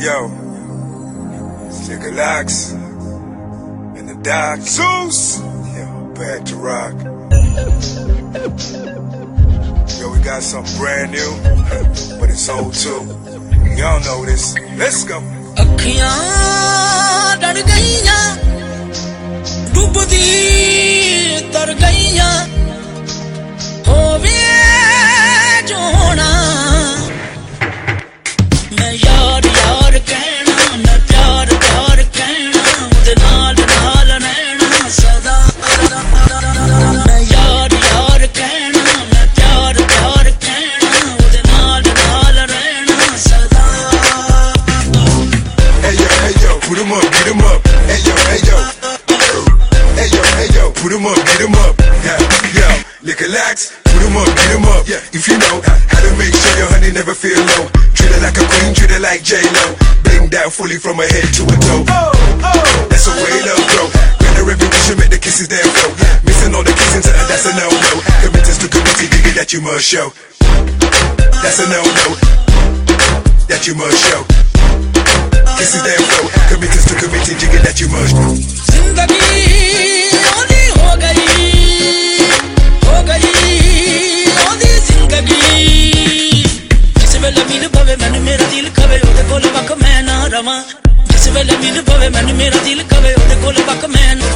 Yo, Shigalax in the dark. Zeus, yo, bad to rock. Yo, we got something brand new, but it's old too. Y'all know this. Let's go. अखियां डर गईया डूबती put them up, beat them up. Yeah, yeah. Liquor lax, put them up, beat them up. Yeah, if you know how to make sure your honey never feel low. Treat her like a queen, treat her like J-Lo. Bling down fully from her head to her toe. Oh, oh. That's a way love grow. Better every wish make the kisses damn flow. Missing all the kissing to her, that's a no-no. Commitments to committee, nigga, that you must show. That's a no-no. That you must show. Kisses damn flow. Commitments to committee, jigga, that you must do. ਵਕ ਮੈਂ ਨਾ ਰਵਾਂ। ਜਿਸ ਵੇਲੇ ਮਿਲ ਪਵੇ, ਮੈਨੂੰ ਮੇਰਾ ਦਿਲ ਕਵੇ, ਉਹਦੇ ਕੋਲ ਵਕ ਮੈਂ ਨਾ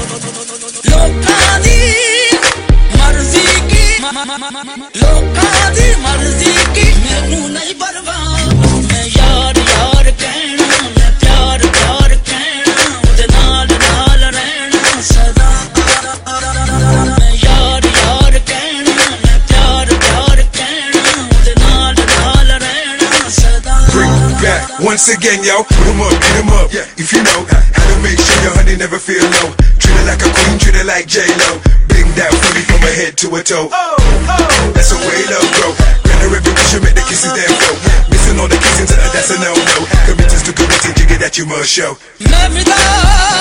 Once again, yo, hit em up, hit em up. Yeah. If you know how to make sure your honey never feel low. Treat her like a queen, treat her like J-Lo. Bring that booty from her head to her toe. Oh, oh. That's the way love grow. Grant her every wish and make the kisses there go. Missing all the kissing to her, that's a no-no. Commitments to committing, jigger that you must show. Love me though.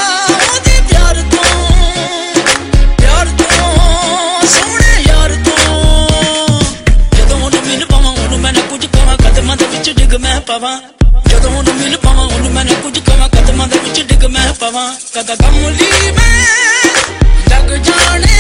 pavant ਕਦੋਂ ਨੂੰ ਮਿਲ ਪਾਵਾਂ, ਉਹਨੂੰ ਮੈਂ ਕੁਝ ਕਵਾਂ, ਕਦਮਾਂ ਦੇ ਵਿੱਚ ਡਿੱਗ ਮੈਂ ਪਵਾਂ। ਕਦਾ ਗਮ ਮੈਂ ਲੱਗ ਜਾਣੇ